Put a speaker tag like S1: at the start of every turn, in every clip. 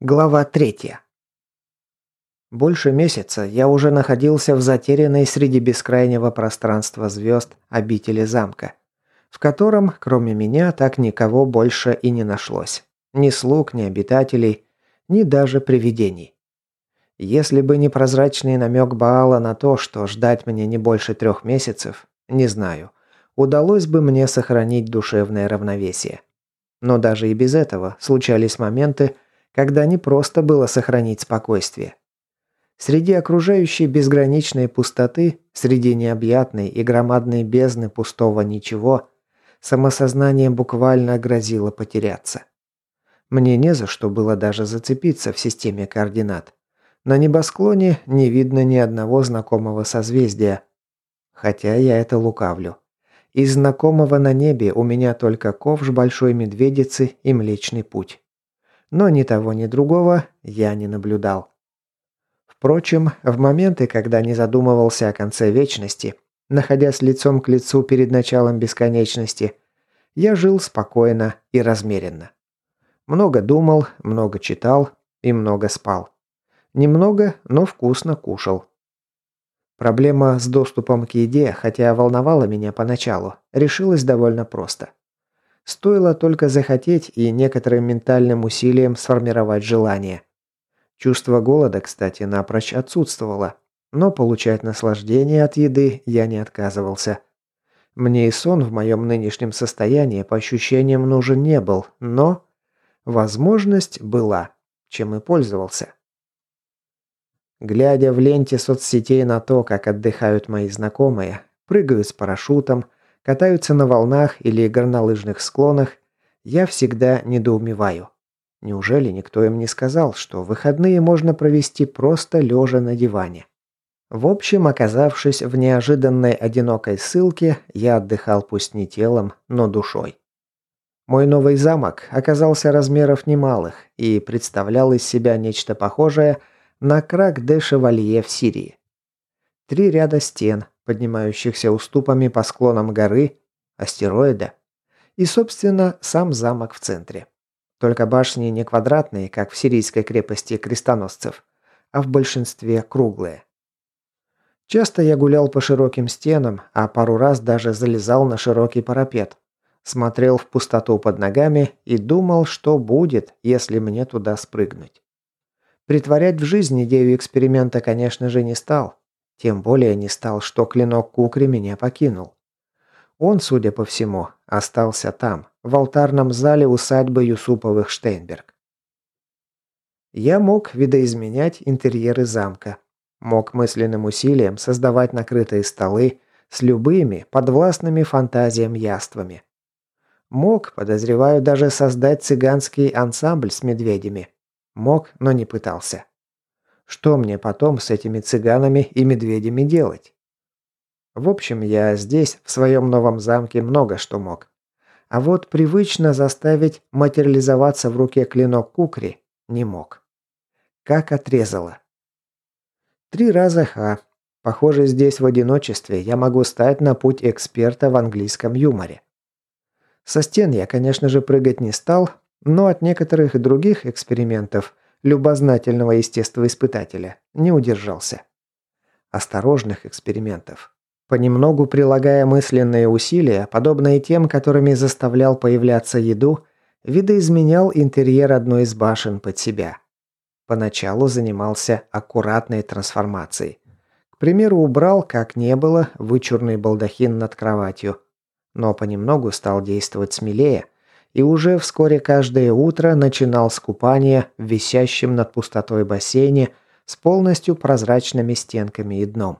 S1: Глава третья. Больше месяца я уже находился в затерянной среди бескрайнего пространства звезд обители замка, в котором, кроме меня, так никого больше и не нашлось. Ни слуг, ни обитателей, ни даже привидений. Если бы не прозрачный намек Баала на то, что ждать мне не больше трех месяцев, не знаю, удалось бы мне сохранить душевное равновесие. Но даже и без этого случались моменты, когда не просто было сохранить спокойствие. Среди окружающей безграничной пустоты, среди необъятной и громадной бездны пустого ничего, самосознание буквально грозило потеряться. Мне не за что было даже зацепиться в системе координат. На небосклоне не видно ни одного знакомого созвездия. Хотя я это лукавлю. Из знакомого на небе у меня только ковш Большой Медведицы и Млечный Путь но ни того, ни другого я не наблюдал. Впрочем, в моменты, когда не задумывался о конце вечности, находясь лицом к лицу перед началом бесконечности, я жил спокойно и размеренно. Много думал, много читал и много спал. Немного, но вкусно кушал. Проблема с доступом к еде, хотя волновала меня поначалу, решилась довольно просто. Стоило только захотеть и некоторым ментальным усилием сформировать желание. Чувство голода, кстати, напрочь отсутствовало, но получать наслаждение от еды я не отказывался. Мне и сон в моем нынешнем состоянии по ощущениям нужен не был, но возможность была, чем и пользовался. Глядя в ленте соцсетей на то, как отдыхают мои знакомые, прыгают с парашютом, катаются на волнах или горнолыжных склонах, я всегда недоумеваю. Неужели никто им не сказал, что выходные можно провести просто лежа на диване? В общем, оказавшись в неожиданной одинокой ссылке, я отдыхал пусть не телом, но душой. Мой новый замок оказался размеров немалых и представлял из себя нечто похожее на крак де Шевалье в Сирии. Три ряда стен, поднимающихся уступами по склонам горы, астероида, и, собственно, сам замок в центре. Только башни не квадратные, как в сирийской крепости крестоносцев, а в большинстве круглые. Часто я гулял по широким стенам, а пару раз даже залезал на широкий парапет, смотрел в пустоту под ногами и думал, что будет, если мне туда спрыгнуть. Притворять в жизнь идею эксперимента, конечно же, не стал. Тем более не стал, что клинок Кукри меня покинул. Он, судя по всему, остался там, в алтарном зале усадьбы Юсуповых Штейнберг. Я мог видоизменять интерьеры замка. Мог мысленным усилием создавать накрытые столы с любыми подвластными фантазиям яствами. Мог, подозреваю, даже создать цыганский ансамбль с медведями. Мог, но не пытался. Что мне потом с этими цыганами и медведями делать? В общем, я здесь, в своем новом замке, много что мог. А вот привычно заставить материализоваться в руке клинок кукри не мог. Как отрезало. Три раза ха. Похоже, здесь в одиночестве я могу стать на путь эксперта в английском юморе. Со стен я, конечно же, прыгать не стал, но от некоторых других экспериментов любознательного естествоиспытателя, не удержался. Осторожных экспериментов. Понемногу прилагая мысленные усилия, подобные тем, которыми заставлял появляться еду, видоизменял интерьер одной из башен под себя. Поначалу занимался аккуратной трансформацией. К примеру, убрал, как не было, вычурный балдахин над кроватью. Но понемногу стал действовать смелее – и уже вскоре каждое утро начинал с купания в висящем над пустотой бассейне с полностью прозрачными стенками и дном.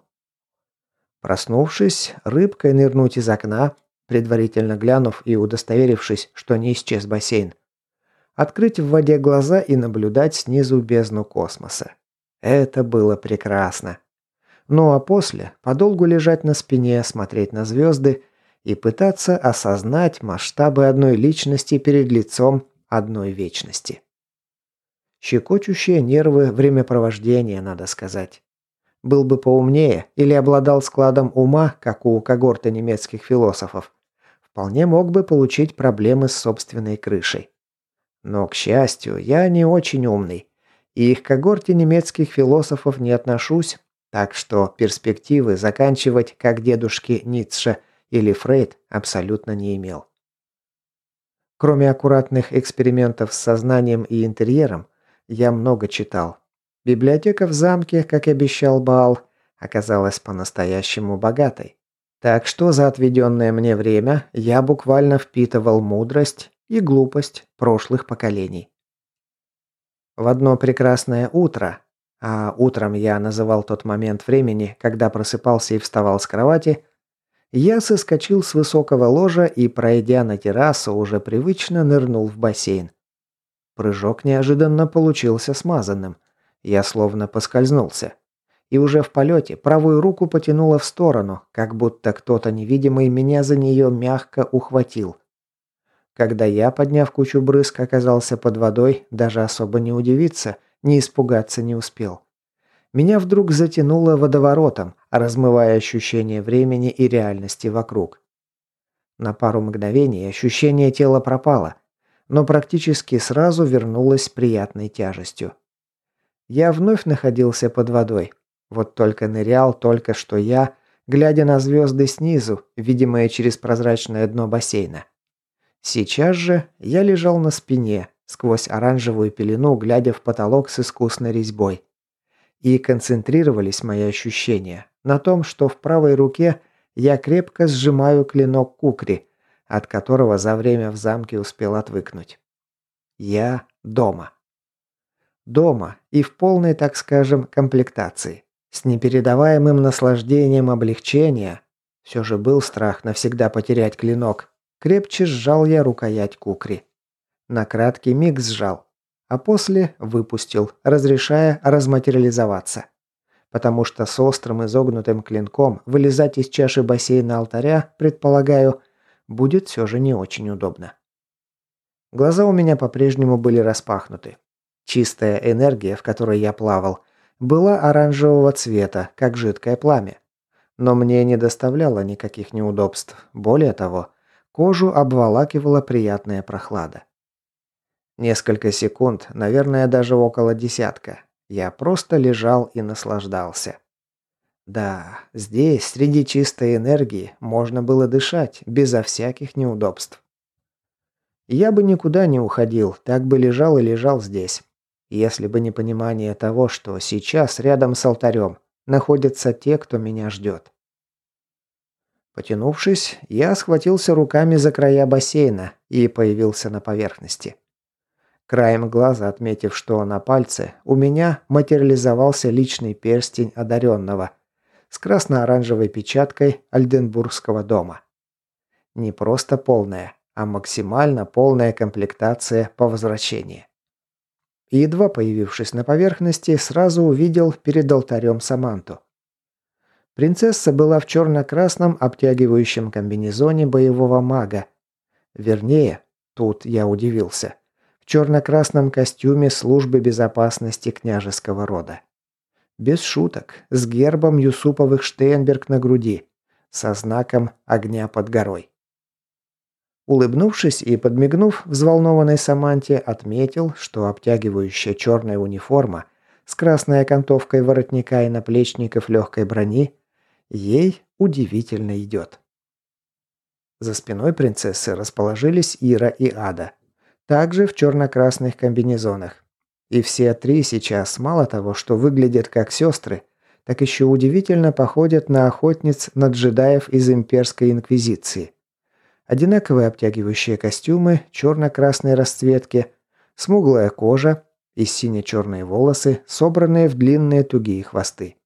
S1: Проснувшись, рыбкой нырнуть из окна, предварительно глянув и удостоверившись, что не исчез бассейн, открыть в воде глаза и наблюдать снизу бездну космоса. Это было прекрасно. Ну а после подолгу лежать на спине, смотреть на звезды и пытаться осознать масштабы одной личности перед лицом одной вечности. Щекочущие нервы времяпровождения, надо сказать. Был бы поумнее или обладал складом ума, как у когорты немецких философов, вполне мог бы получить проблемы с собственной крышей. Но, к счастью, я не очень умный И к когорте немецких философов не отношусь, так что перспективы заканчивать как дедушки Ницше или Фрейд абсолютно не имел. Кроме аккуратных экспериментов с сознанием и интерьером, я много читал. Библиотека в замке, как обещал Баал, оказалась по-настоящему богатой. Так что за отведенное мне время я буквально впитывал мудрость и глупость прошлых поколений. В одно прекрасное утро, а утром я называл тот момент времени, когда просыпался и вставал с кровати, я соскочил с высокого ложа и, пройдя на террасу, уже привычно нырнул в бассейн. Прыжок неожиданно получился смазанным. Я словно поскользнулся. И уже в полете правую руку потянуло в сторону, как будто кто-то невидимый меня за нее мягко ухватил. Когда я, подняв кучу брызг, оказался под водой, даже особо не удивиться, не испугаться не успел. Меня вдруг затянуло водоворотом, размывая ощущение времени и реальности вокруг. На пару мгновений ощущение тела пропало, но практически сразу вернулось приятной тяжестью. Я вновь находился под водой. Вот только нырял только что я, глядя на звезды снизу, видимые через прозрачное дно бассейна. Сейчас же я лежал на спине, сквозь оранжевую пелену, глядя в потолок с искусной резьбой. И концентрировались мои ощущения на том, что в правой руке я крепко сжимаю клинок кукри, от которого за время в замке успел отвыкнуть. Я дома. Дома и в полной, так скажем, комплектации. С непередаваемым наслаждением облегчения. Все же был страх навсегда потерять клинок. Крепче сжал я рукоять кукри. На краткий миг сжал, а после выпустил, разрешая разматериализоваться потому что с острым изогнутым клинком вылезать из чаши бассейна алтаря, предполагаю, будет все же не очень удобно. Глаза у меня по-прежнему были распахнуты. Чистая энергия, в которой я плавал, была оранжевого цвета, как жидкое пламя. Но мне не доставляло никаких неудобств. Более того, кожу обволакивала приятная прохлада. Несколько секунд, наверное, даже около десятка, я просто лежал и наслаждался. Да, здесь, среди чистой энергии, можно было дышать, безо всяких неудобств. Я бы никуда не уходил, так бы лежал и лежал здесь. Если бы не понимание того, что сейчас рядом с алтарем находятся те, кто меня ждет. Потянувшись, я схватился руками за края бассейна и появился на поверхности. Краем глаза отметив, что на пальце у меня материализовался личный перстень одаренного с красно-оранжевой печаткой Альденбургского дома. Не просто полная, а максимально полная комплектация по возвращении. едва появившись на поверхности, сразу увидел перед алтарем Саманту. Принцесса была в черно-красном обтягивающем комбинезоне боевого мага. Вернее, тут я удивился – черно-красном костюме службы безопасности княжеского рода. Без шуток, с гербом Юсуповых Штейнберг на груди, со знаком огня под горой. Улыбнувшись и подмигнув взволнованной Саманте, отметил, что обтягивающая черная униформа с красной окантовкой воротника и наплечников легкой брони ей удивительно идет. За спиной принцессы расположились Ира и Ада также в черно-красных комбинезонах. И все три сейчас мало того, что выглядят как сестры, так еще удивительно походят на охотниц на джедаев из имперской инквизиции. Одинаковые обтягивающие костюмы черно-красной расцветки, смуглая кожа и сине-черные волосы, собранные в длинные тугие хвосты.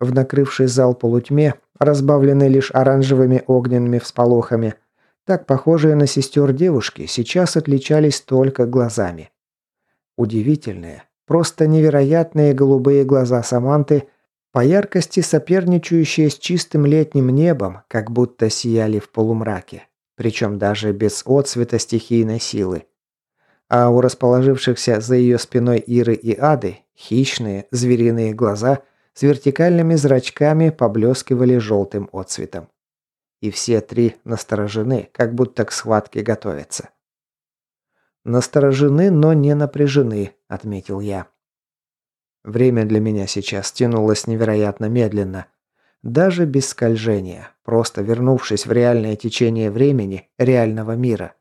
S1: В накрывший зал полутьме, разбавленный лишь оранжевыми огненными всполохами – так похожие на сестер девушки сейчас отличались только глазами. Удивительные, просто невероятные голубые глаза Саманты, по яркости соперничающие с чистым летним небом, как будто сияли в полумраке, причем даже без отцвета стихийной силы. А у расположившихся за ее спиной Иры и Ады хищные звериные глаза с вертикальными зрачками поблескивали желтым отцветом и все три насторожены, как будто к схватке готовятся. «Насторожены, но не напряжены», – отметил я. Время для меня сейчас тянулось невероятно медленно. Даже без скольжения, просто вернувшись в реальное течение времени, реального мира.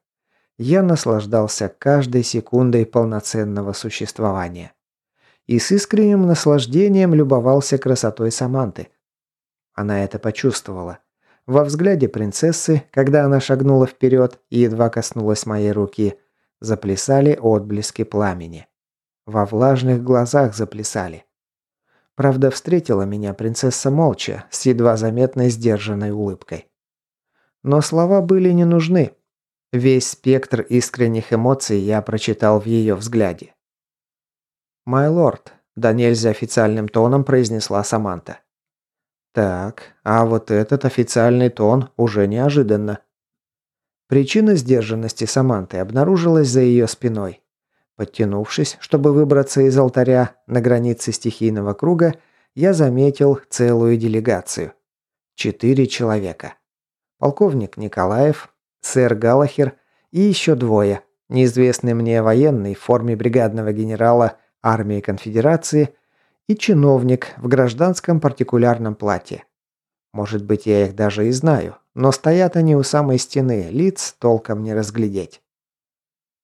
S1: Я наслаждался каждой секундой полноценного существования. И с искренним наслаждением любовался красотой Саманты. Она это почувствовала. Во взгляде принцессы, когда она шагнула вперед и едва коснулась моей руки, заплясали отблески пламени. Во влажных глазах заплясали. Правда, встретила меня принцесса молча, с едва заметной сдержанной улыбкой. Но слова были не нужны. Весь спектр искренних эмоций я прочитал в ее взгляде. «Май лорд», – да нельзя официальным тоном произнесла Саманта. Так, а вот этот официальный тон уже неожиданно. Причина сдержанности Саманты обнаружилась за ее спиной. Подтянувшись, чтобы выбраться из алтаря на границе стихийного круга, я заметил целую делегацию. Четыре человека. Полковник Николаев, сэр Галахер и еще двое. Неизвестный мне военный в форме бригадного генерала армии конфедерации – и чиновник в гражданском партикулярном платье. Может быть, я их даже и знаю, но стоят они у самой стены, лиц толком не разглядеть.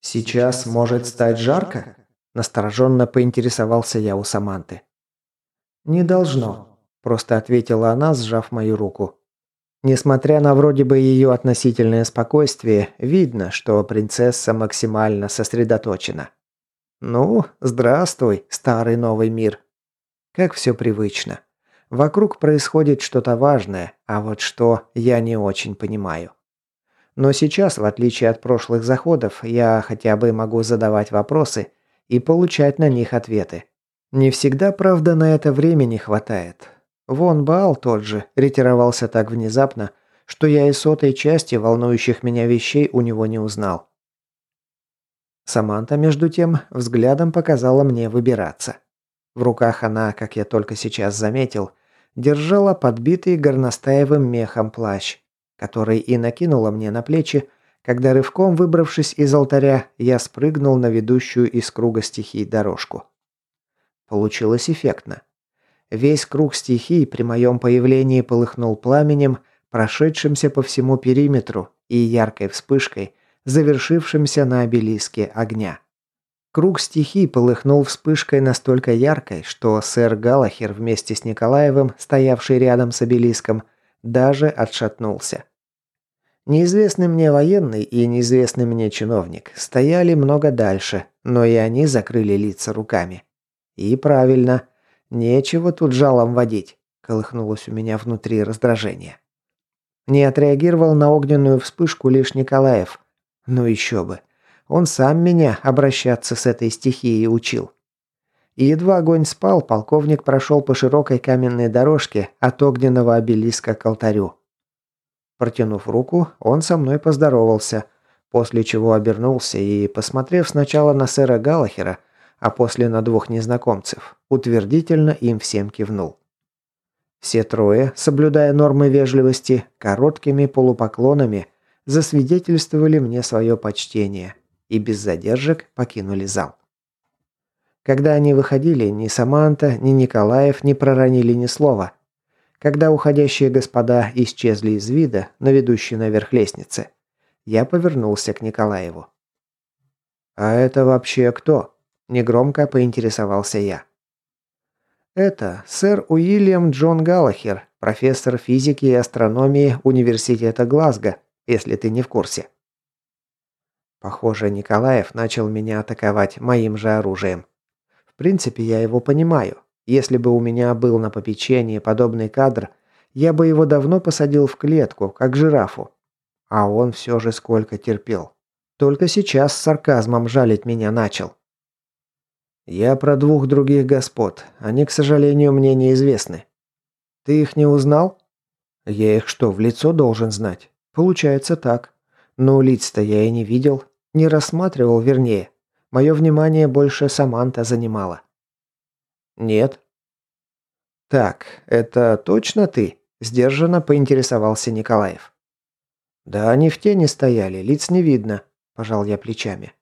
S1: «Сейчас может стать жарко?» – настороженно поинтересовался я у Саманты. «Не должно», – просто ответила она, сжав мою руку. Несмотря на вроде бы ее относительное спокойствие, видно, что принцесса максимально сосредоточена. «Ну, здравствуй, старый новый мир», как все привычно. Вокруг происходит что-то важное, а вот что, я не очень понимаю. Но сейчас, в отличие от прошлых заходов, я хотя бы могу задавать вопросы и получать на них ответы. Не всегда, правда, на это времени хватает. Вон Баал тот же ретировался так внезапно, что я и сотой части волнующих меня вещей у него не узнал. Саманта, между тем, взглядом показала мне выбираться. В руках она, как я только сейчас заметил, держала подбитый горностаевым мехом плащ, который и накинула мне на плечи, когда рывком выбравшись из алтаря, я спрыгнул на ведущую из круга стихий дорожку. Получилось эффектно. Весь круг стихий при моем появлении полыхнул пламенем, прошедшимся по всему периметру и яркой вспышкой, завершившимся на обелиске огня. Круг стихий полыхнул вспышкой настолько яркой, что сэр Галахер вместе с Николаевым, стоявший рядом с обелиском, даже отшатнулся. Неизвестный мне военный и неизвестный мне чиновник стояли много дальше, но и они закрыли лица руками. И правильно, нечего тут жалом водить, колыхнулось у меня внутри раздражение. Не отреагировал на огненную вспышку лишь Николаев. Ну еще бы. Он сам меня обращаться с этой стихией учил. И едва огонь спал, полковник прошел по широкой каменной дорожке от огненного обелиска к алтарю. Протянув руку, он со мной поздоровался, после чего обернулся и, посмотрев сначала на сэра Галахера, а после на двух незнакомцев, утвердительно им всем кивнул. Все трое, соблюдая нормы вежливости, короткими полупоклонами, засвидетельствовали мне свое почтение – и без задержек покинули зал. Когда они выходили, ни Саманта, ни Николаев не проронили ни слова. Когда уходящие господа исчезли из вида на ведущей наверх лестнице, я повернулся к Николаеву. «А это вообще кто?» – негромко поинтересовался я. «Это сэр Уильям Джон Галлахер, профессор физики и астрономии Университета Глазго, если ты не в курсе». Похоже, Николаев начал меня атаковать моим же оружием. В принципе, я его понимаю. Если бы у меня был на попечении подобный кадр, я бы его давно посадил в клетку, как жирафу. А он все же сколько терпел. Только сейчас с сарказмом жалить меня начал. Я про двух других господ. Они, к сожалению, мне неизвестны. Ты их не узнал? Я их что, в лицо должен знать? Получается так. Но лиц-то я и не видел. Не рассматривал, вернее. Мое внимание больше Саманта занимала. «Нет». «Так, это точно ты?» – сдержанно поинтересовался Николаев. «Да они в тени стояли, лиц не видно», – пожал я плечами.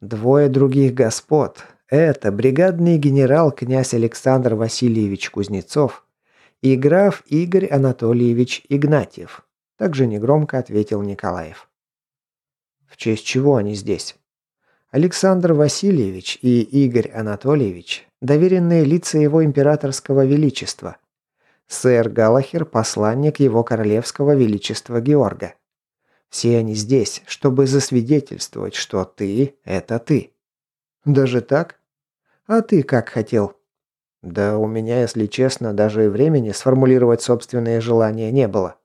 S1: Двое других господ – это бригадный генерал князь Александр Васильевич Кузнецов и граф Игорь Анатольевич Игнатьев, также негромко ответил Николаев. В честь чего они здесь? Александр Васильевич и Игорь Анатольевич – доверенные лица его императорского величества. Сэр Галахер – посланник его королевского величества Георга. Все они здесь, чтобы засвидетельствовать, что ты – это ты. Даже так? А ты как хотел? Да у меня, если честно, даже и времени сформулировать собственные желания не было.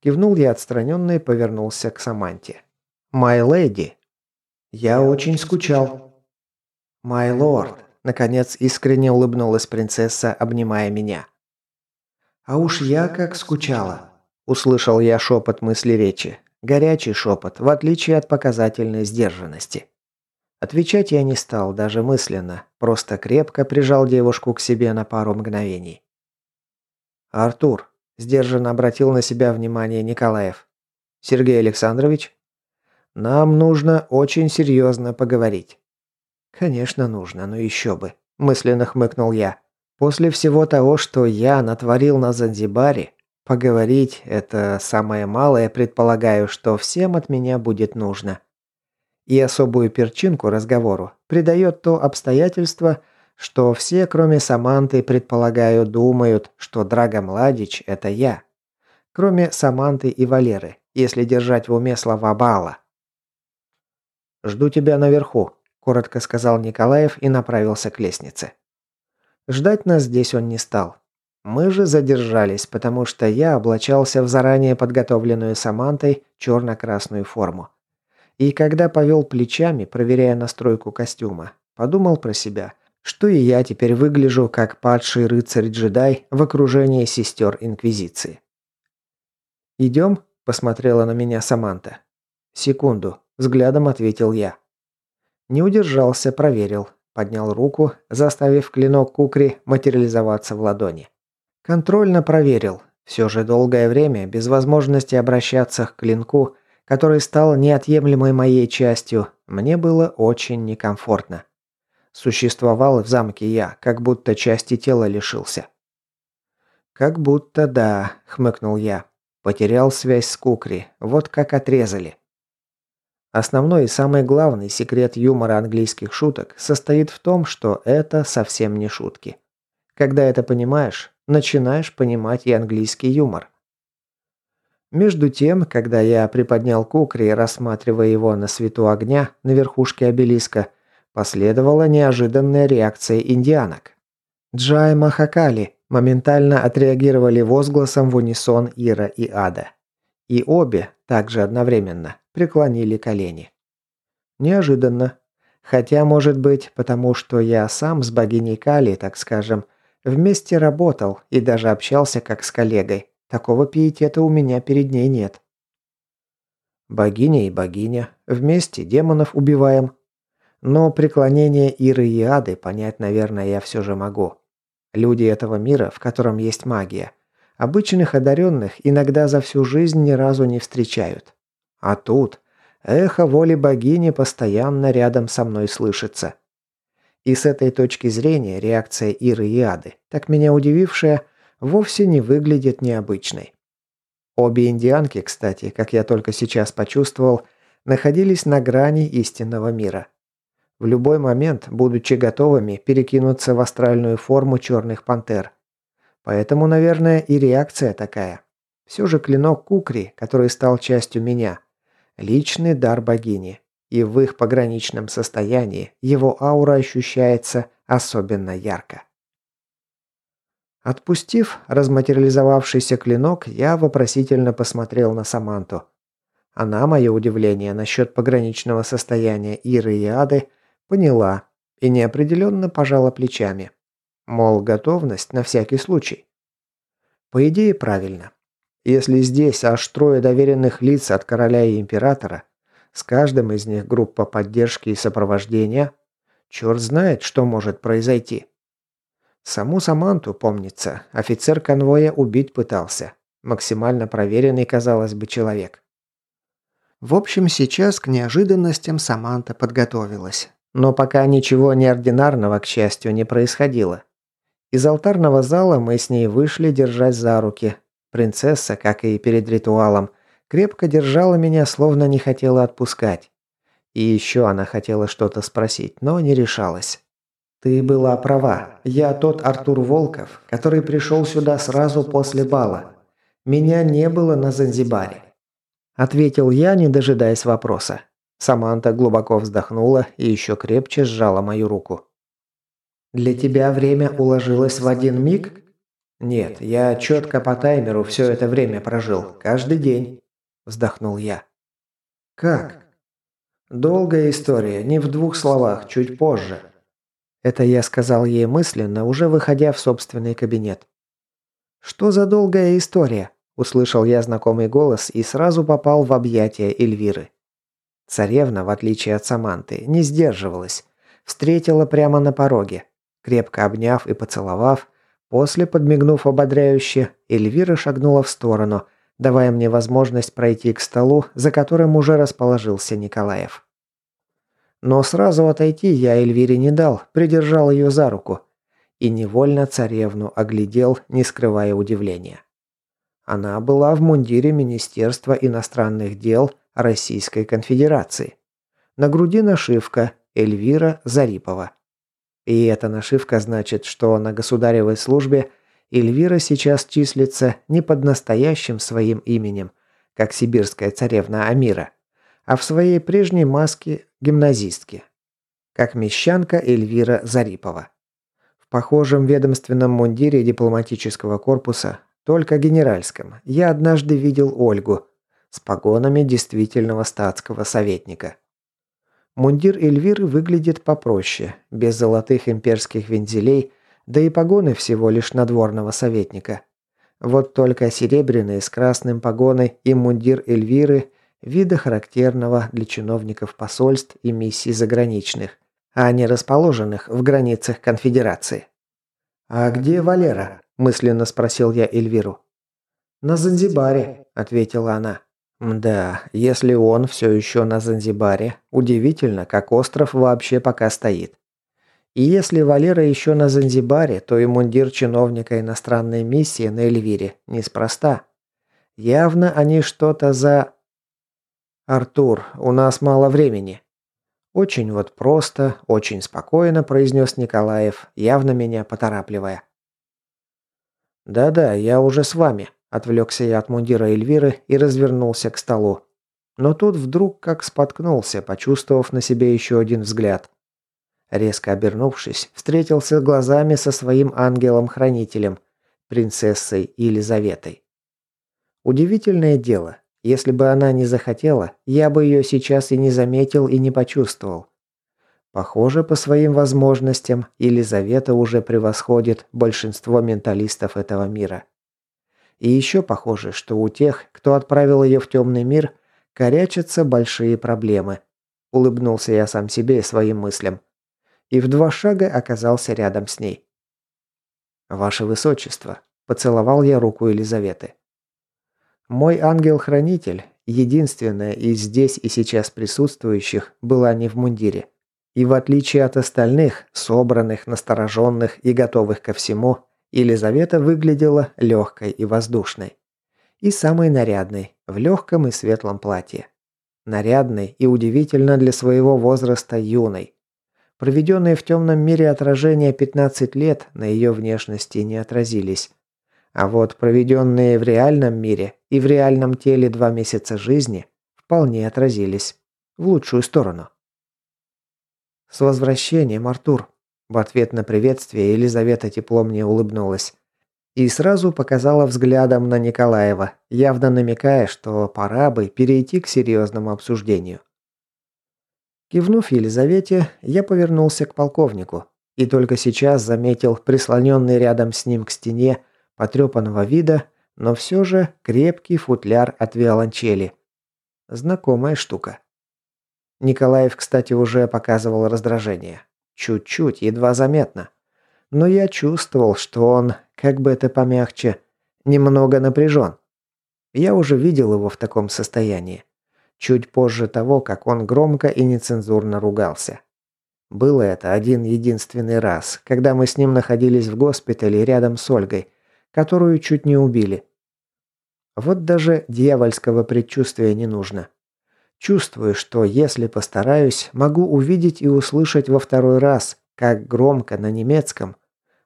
S1: Кивнул я отстраненно и повернулся к Саманте. «My lady!» «Я очень скучал». «My lord!» Наконец искренне улыбнулась принцесса, обнимая меня. «А уж я как скучала!» Услышал я шепот мысли речи. Горячий шепот, в отличие от показательной сдержанности. Отвечать я не стал, даже мысленно, просто крепко прижал девушку к себе на пару мгновений. «Артур», – сдержанно обратил на себя внимание Николаев. «Сергей Александрович?» «Нам нужно очень серьезно поговорить». «Конечно нужно, но еще бы», – мысленно хмыкнул я. «После всего того, что я натворил на Занзибаре, поговорить – это самое малое, предполагаю, что всем от меня будет нужно». И особую перчинку разговору придает то обстоятельство, что все, кроме Саманты, предполагаю, думают, что Драго Младич – это я. Кроме Саманты и Валеры, если держать в уме слова Бала. «Жду тебя наверху», – коротко сказал Николаев и направился к лестнице. Ждать нас здесь он не стал. Мы же задержались, потому что я облачался в заранее подготовленную Самантой черно-красную форму. И когда повел плечами, проверяя настройку костюма, подумал про себя, что и я теперь выгляжу как падший рыцарь-джедай в окружении сестер Инквизиции. «Идем?» – посмотрела на меня Саманта. «Секунду», – взглядом ответил я. Не удержался, проверил. Поднял руку, заставив клинок кукри материализоваться в ладони. Контрольно проверил. Все же долгое время, без возможности обращаться к клинку, который стал неотъемлемой моей частью, мне было очень некомфортно. Существовал в замке я, как будто части тела лишился. «Как будто да», — хмыкнул я. Потерял связь с Кукри, вот как отрезали. Основной и самый главный секрет юмора английских шуток состоит в том, что это совсем не шутки. Когда это понимаешь, начинаешь понимать и английский юмор. Между тем, когда я приподнял кукри, рассматривая его на свету огня на верхушке обелиска, последовала неожиданная реакция индианок. Джай Махакали моментально отреагировали возгласом в унисон Ира и Ада. И обе, также одновременно, преклонили колени. Неожиданно. Хотя, может быть, потому что я сам с богиней Кали, так скажем, вместе работал и даже общался как с коллегой. Такого пиетета у меня перед ней нет. Богиня и богиня. Вместе демонов убиваем. Но преклонение Иры и Ады понять, наверное, я все же могу. Люди этого мира, в котором есть магия, обычных одаренных иногда за всю жизнь ни разу не встречают. А тут эхо воли богини постоянно рядом со мной слышится. И с этой точки зрения реакция Иры и Ады, так меня удивившая, вовсе не выглядит необычной. Обе индианки, кстати, как я только сейчас почувствовал, находились на грани истинного мира. В любой момент, будучи готовыми, перекинуться в астральную форму черных пантер. Поэтому, наверное, и реакция такая. Все же клинок Кукри, который стал частью меня, личный дар богини. И в их пограничном состоянии его аура ощущается особенно ярко. Отпустив разматериализовавшийся клинок, я вопросительно посмотрел на Саманту. Она мое удивление насчет пограничного состояния Иры и Ады поняла и неопределенно пожала плечами. Мол, готовность на всякий случай. По идее, правильно. Если здесь аж трое доверенных лиц от короля и императора, с каждым из них группа поддержки и сопровождения, черт знает, что может произойти. Саму Саманту, помнится, офицер конвоя убить пытался. Максимально проверенный, казалось бы, человек. В общем, сейчас к неожиданностям Саманта подготовилась. Но пока ничего неординарного, к счастью, не происходило. Из алтарного зала мы с ней вышли, держась за руки. Принцесса, как и перед ритуалом, крепко держала меня, словно не хотела отпускать. И еще она хотела что-то спросить, но не решалась. «Ты была права. Я тот Артур Волков, который пришел сюда сразу после бала. Меня не было на Занзибаре». Ответил я, не дожидаясь вопроса. Саманта глубоко вздохнула и еще крепче сжала мою руку. «Для тебя время уложилось в один миг?» «Нет, я четко по таймеру все это время прожил. Каждый день», – вздохнул я. «Как?» «Долгая история, не в двух словах, чуть позже». Это я сказал ей мысленно, уже выходя в собственный кабинет. «Что за долгая история?» – услышал я знакомый голос и сразу попал в объятия Эльвиры. Царевна, в отличие от Саманты, не сдерживалась. Встретила прямо на пороге. Крепко обняв и поцеловав, после, подмигнув ободряюще, Эльвира шагнула в сторону, давая мне возможность пройти к столу, за которым уже расположился Николаев. Но сразу отойти я Эльвире не дал, придержал ее за руку. И невольно царевну оглядел, не скрывая удивления. Она была в мундире Министерства иностранных дел Российской Конфедерации. На груди нашивка «Эльвира Зарипова». И эта нашивка значит, что на государевой службе Эльвира сейчас числится не под настоящим своим именем, как сибирская царевна Амира, а в своей прежней маске гимназистки, как мещанка Эльвира Зарипова. В похожем ведомственном мундире дипломатического корпуса, только генеральском, я однажды видел Ольгу с погонами действительного статского советника. Мундир Эльвиры выглядит попроще, без золотых имперских вензелей, да и погоны всего лишь надворного советника. Вот только серебряные с красным погоной и мундир Эльвиры вида характерного для чиновников посольств и миссий заграничных, а не расположенных в границах конфедерации. «А где Валера?» – мысленно спросил я Эльвиру. «На Занзибаре», – ответила она. «Да, если он все еще на Занзибаре, удивительно, как остров вообще пока стоит. И если Валера еще на Занзибаре, то и мундир чиновника иностранной миссии на Эльвире неспроста. Явно они что-то за... «Артур, у нас мало времени». Очень вот просто, очень спокойно произнес Николаев, явно меня поторапливая. «Да-да, я уже с вами», – отвлекся я от мундира Эльвиры и развернулся к столу. Но тут вдруг как споткнулся, почувствовав на себе еще один взгляд. Резко обернувшись, встретился глазами со своим ангелом-хранителем, принцессой Елизаветой. Удивительное дело, если бы она не захотела, я бы ее сейчас и не заметил и не почувствовал. Похоже, по своим возможностям Елизавета уже превосходит большинство менталистов этого мира. И еще похоже, что у тех, кто отправил ее в темный мир, корячатся большие проблемы. Улыбнулся я сам себе и своим мыслям. И в два шага оказался рядом с ней. «Ваше Высочество», – поцеловал я руку Елизаветы. Мой ангел-хранитель, единственная из здесь и сейчас присутствующих, была не в мундире. И в отличие от остальных, собранных, настороженных и готовых ко всему, Елизавета выглядела легкой и воздушной. И самой нарядной, в легком и светлом платье. Нарядной и удивительно для своего возраста юной. Проведенные в темном мире отражения 15 лет на ее внешности не отразились. А вот проведенные в реальном мире и в реальном теле два месяца жизни вполне отразились. В лучшую сторону. «С возвращением, Артур!» В ответ на приветствие Елизавета тепло мне улыбнулась. И сразу показала взглядом на Николаева, явно намекая, что пора бы перейти к серьезному обсуждению. Кивнув Елизавете, я повернулся к полковнику и только сейчас заметил прислоненный рядом с ним к стене потрепанного вида, но все же крепкий футляр от виолончели. Знакомая штука. Николаев, кстати, уже показывал раздражение. Чуть-чуть, едва заметно. Но я чувствовал, что он, как бы это помягче, немного напряжен. Я уже видел его в таком состоянии. Чуть позже того, как он громко и нецензурно ругался. Было это один единственный раз, когда мы с ним находились в госпитале рядом с Ольгой, которую чуть не убили. Вот даже дьявольского предчувствия не нужно. Чувствую, что если постараюсь, могу увидеть и услышать во второй раз, как громко на немецком,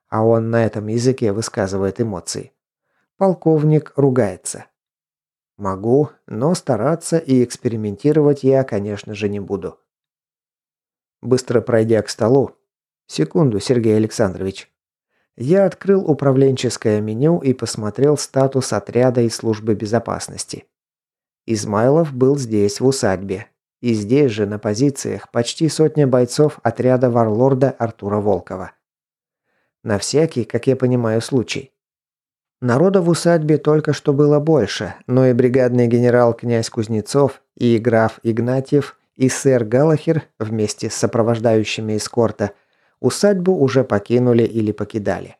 S1: а он на этом языке высказывает эмоции. Полковник ругается. Могу, но стараться и экспериментировать я, конечно же, не буду. Быстро пройдя к столу. Секунду, Сергей Александрович. Я открыл управленческое меню и посмотрел статус отряда и службы безопасности. Измайлов был здесь, в усадьбе. И здесь же, на позициях, почти сотня бойцов отряда варлорда Артура Волкова. На всякий, как я понимаю, случай. Народа в усадьбе только что было больше, но и бригадный генерал князь Кузнецов, и граф Игнатьев, и сэр Галахер вместе с сопровождающими эскорта усадьбу уже покинули или покидали.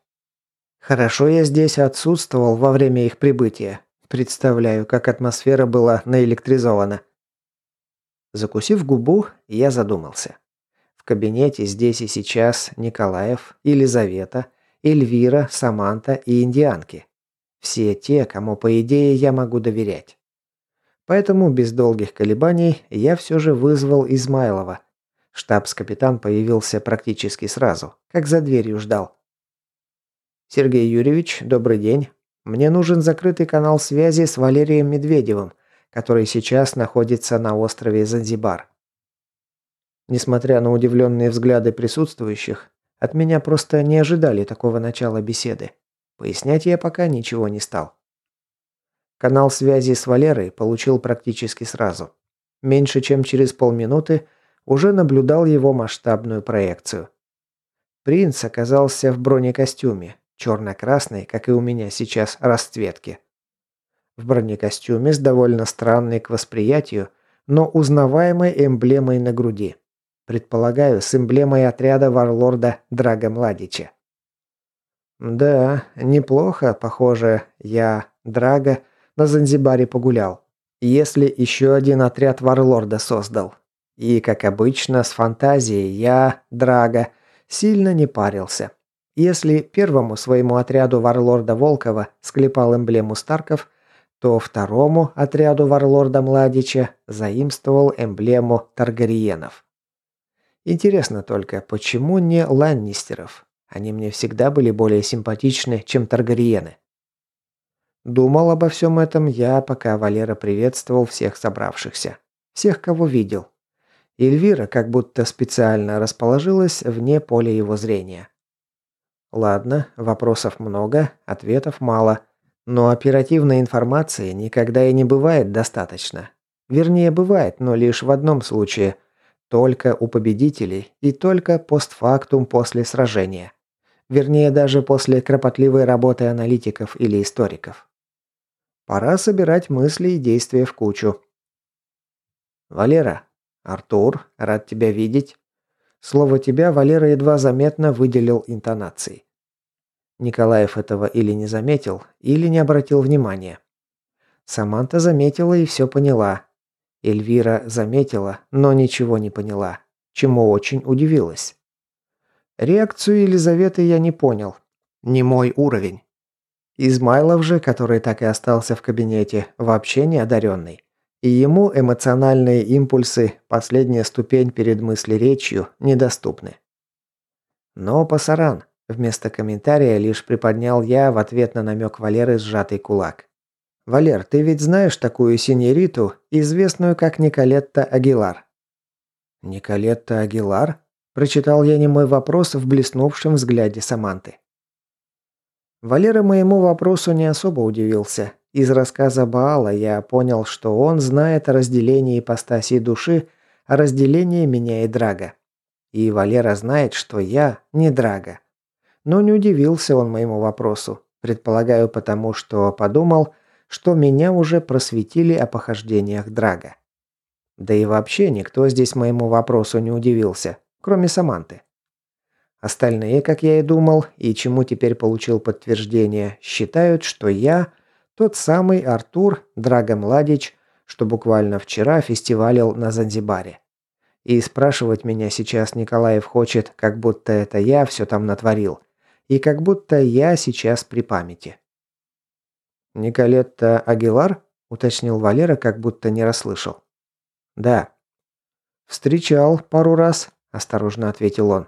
S1: Хорошо я здесь отсутствовал во время их прибытия. Представляю, как атмосфера была наэлектризована. Закусив губу, я задумался. В кабинете здесь и сейчас Николаев, Елизавета, Эльвира, Саманта и индианки. Все те, кому, по идее, я могу доверять. Поэтому без долгих колебаний я все же вызвал Измайлова. Штабс-капитан появился практически сразу, как за дверью ждал. «Сергей Юрьевич, добрый день. Мне нужен закрытый канал связи с Валерием Медведевым, который сейчас находится на острове Занзибар». Несмотря на удивленные взгляды присутствующих, от меня просто не ожидали такого начала беседы. Пояснять я пока ничего не стал. Канал связи с Валерой получил практически сразу. Меньше чем через полминуты уже наблюдал его масштабную проекцию. Принц оказался в бронекостюме, черно-красной, как и у меня сейчас, расцветки. В бронекостюме с довольно странной к восприятию, но узнаваемой эмблемой на груди. Предполагаю, с эмблемой отряда варлорда Драга Младича. Да, неплохо, похоже, я, Драга, на Занзибаре погулял. Если еще один отряд варлорда создал. И, как обычно, с фантазией я, Драга, сильно не парился. Если первому своему отряду варлорда Волкова склепал эмблему Старков, то второму отряду варлорда Младича заимствовал эмблему Таргариенов. Интересно только, почему не Ланнистеров? Они мне всегда были более симпатичны, чем Таргариены. Думал обо всем этом я, пока Валера приветствовал всех собравшихся. Всех, кого видел. Эльвира как будто специально расположилась вне поля его зрения. Ладно, вопросов много, ответов мало. Но оперативной информации никогда и не бывает достаточно. Вернее, бывает, но лишь в одном случае – только у победителей и только постфактум после сражения. Вернее, даже после кропотливой работы аналитиков или историков. Пора собирать мысли и действия в кучу. «Валера, Артур, рад тебя видеть». Слово «тебя» Валера едва заметно выделил интонацией. Николаев этого или не заметил, или не обратил внимания. Саманта заметила и все поняла, Эльвира заметила, но ничего не поняла, чему очень удивилась. Реакцию Елизаветы я не понял. Не мой уровень. Измайлов же, который так и остался в кабинете, вообще не одаренный. И ему эмоциональные импульсы, последняя ступень перед мыслеречью, недоступны. Но пасаран. Вместо комментария лишь приподнял я в ответ на намек Валеры сжатый кулак. «Валер, ты ведь знаешь такую синериту, известную как Николетта Агилар?» «Николетта Агилар?» – прочитал я немой вопрос в блеснувшем взгляде Саманты. Валера моему вопросу не особо удивился. Из рассказа Баала я понял, что он знает о разделении ипостаси души, о разделении меня и Драга. И Валера знает, что я не Драга. Но не удивился он моему вопросу. Предполагаю, потому что подумал – что меня уже просветили о похождениях Драга. Да и вообще никто здесь моему вопросу не удивился, кроме Саманты. Остальные, как я и думал, и чему теперь получил подтверждение, считают, что я тот самый Артур Драго Младич, что буквально вчера фестивалил на Занзибаре. И спрашивать меня сейчас Николаев хочет, как будто это я все там натворил. И как будто я сейчас при памяти. «Николетта Агилар?» – уточнил Валера, как будто не расслышал. «Да». «Встречал пару раз», – осторожно ответил он.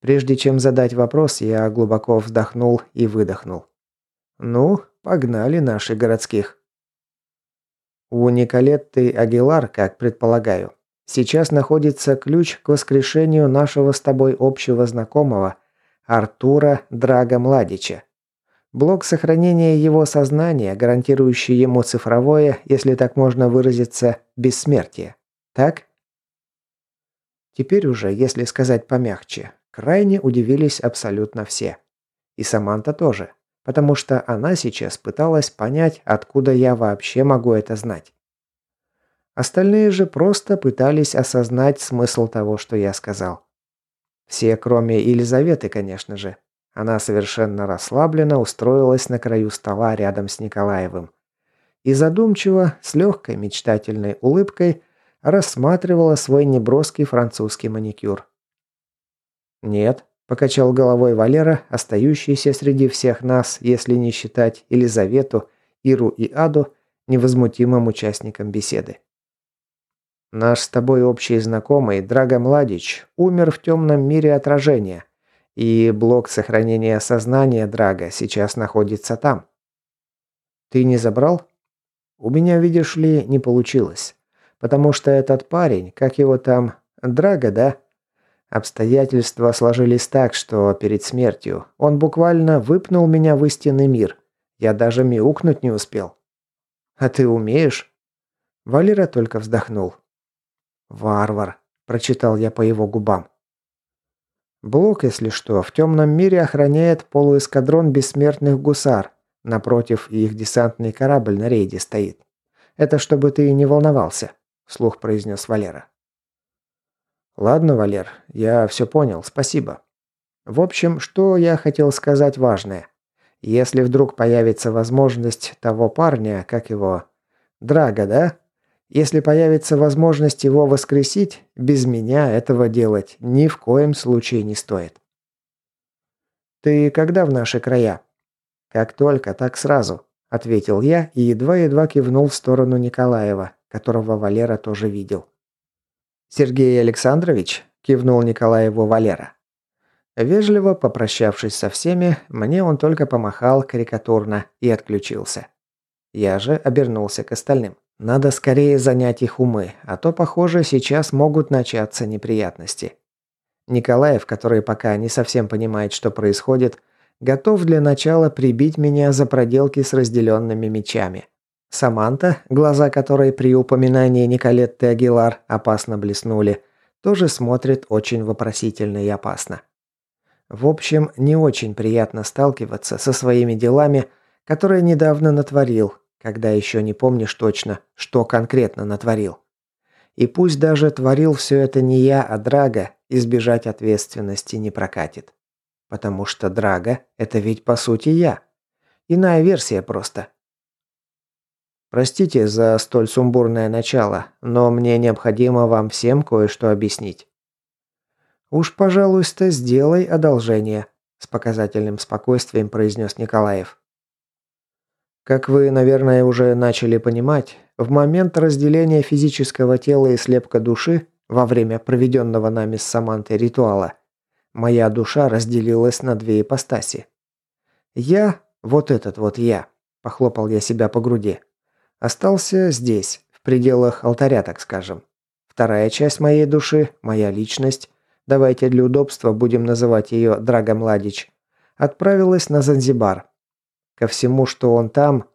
S1: Прежде чем задать вопрос, я глубоко вздохнул и выдохнул. «Ну, погнали наши городских». У Николетты Агилар, как предполагаю, сейчас находится ключ к воскрешению нашего с тобой общего знакомого Артура Драга Младича. Блок сохранения его сознания, гарантирующий ему цифровое, если так можно выразиться, бессмертие. Так? Теперь уже, если сказать помягче, крайне удивились абсолютно все. И Саманта тоже, потому что она сейчас пыталась понять, откуда я вообще могу это знать. Остальные же просто пытались осознать смысл того, что я сказал. Все, кроме Елизаветы, конечно же. Она совершенно расслабленно устроилась на краю стола рядом с Николаевым. И задумчиво, с легкой мечтательной улыбкой, рассматривала свой неброский французский маникюр. «Нет», – покачал головой Валера, остающийся среди всех нас, если не считать Елизавету, Иру и Аду, невозмутимым участником беседы. «Наш с тобой общий знакомый, Драго Младич, умер в темном мире отражения, и блок сохранения сознания Драга сейчас находится там. Ты не забрал? У меня, видишь ли, не получилось. Потому что этот парень, как его там, Драга, да? Обстоятельства сложились так, что перед смертью он буквально выпнул меня в истинный мир. Я даже мяукнуть не успел. А ты умеешь? Валера только вздохнул. «Варвар», – прочитал я по его губам. Блок, если что, в темном мире охраняет полуэскадрон бессмертных гусар. Напротив, их десантный корабль на рейде стоит. Это чтобы ты не волновался, вслух произнес Валера. Ладно, Валер, я все понял, спасибо. В общем, что я хотел сказать важное. Если вдруг появится возможность того парня, как его... Драга, да? Если появится возможность его воскресить, без меня этого делать ни в коем случае не стоит. «Ты когда в наши края?» «Как только, так сразу», – ответил я и едва-едва кивнул в сторону Николаева, которого Валера тоже видел. «Сергей Александрович?» – кивнул Николаеву Валера. Вежливо попрощавшись со всеми, мне он только помахал карикатурно и отключился. Я же обернулся к остальным. Надо скорее занять их умы, а то, похоже, сейчас могут начаться неприятности. Николаев, который пока не совсем понимает, что происходит, готов для начала прибить меня за проделки с разделенными мечами. Саманта, глаза которой при упоминании Николетты Агилар опасно блеснули, тоже смотрит очень вопросительно и опасно. В общем, не очень приятно сталкиваться со своими делами, которые недавно натворил, когда еще не помнишь точно, что конкретно натворил. И пусть даже творил все это не я, а Драга, избежать ответственности не прокатит. Потому что Драга – это ведь по сути я. Иная версия просто. Простите за столь сумбурное начало, но мне необходимо вам всем кое-что объяснить. «Уж, пожалуйста, сделай одолжение», – с показательным спокойствием произнес Николаев. Как вы, наверное, уже начали понимать, в момент разделения физического тела и слепка души во время проведенного нами с Самантой ритуала, моя душа разделилась на две ипостаси. Я, вот этот вот я, похлопал я себя по груди, остался здесь, в пределах алтаря, так скажем. Вторая часть моей души, моя личность, давайте для удобства будем называть ее Драго Младич, отправилась на Занзибар, Ко всему, что он там,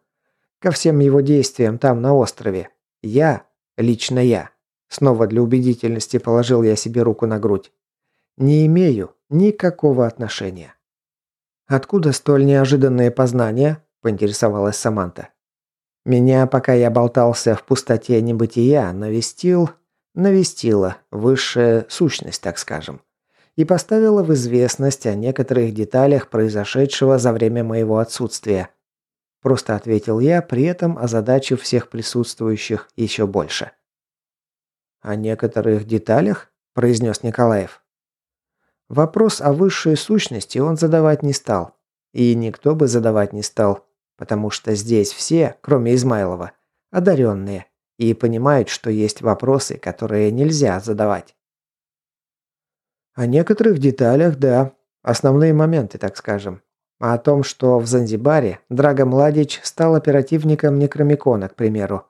S1: ко всем его действиям там, на острове. Я, лично я, снова для убедительности положил я себе руку на грудь, не имею никакого отношения. «Откуда столь неожиданные познания?» – поинтересовалась Саманта. «Меня, пока я болтался в пустоте небытия, навестил... навестила высшая сущность, так скажем и поставила в известность о некоторых деталях произошедшего за время моего отсутствия. Просто ответил я, при этом озадачив всех присутствующих еще больше. «О некоторых деталях?» – произнес Николаев. Вопрос о высшей сущности он задавать не стал. И никто бы задавать не стал, потому что здесь все, кроме Измайлова, одаренные и понимают, что есть вопросы, которые нельзя задавать. О некоторых деталях, да. Основные моменты, так скажем. А о том, что в Занзибаре Драго Младич стал оперативником Некромикона, к примеру.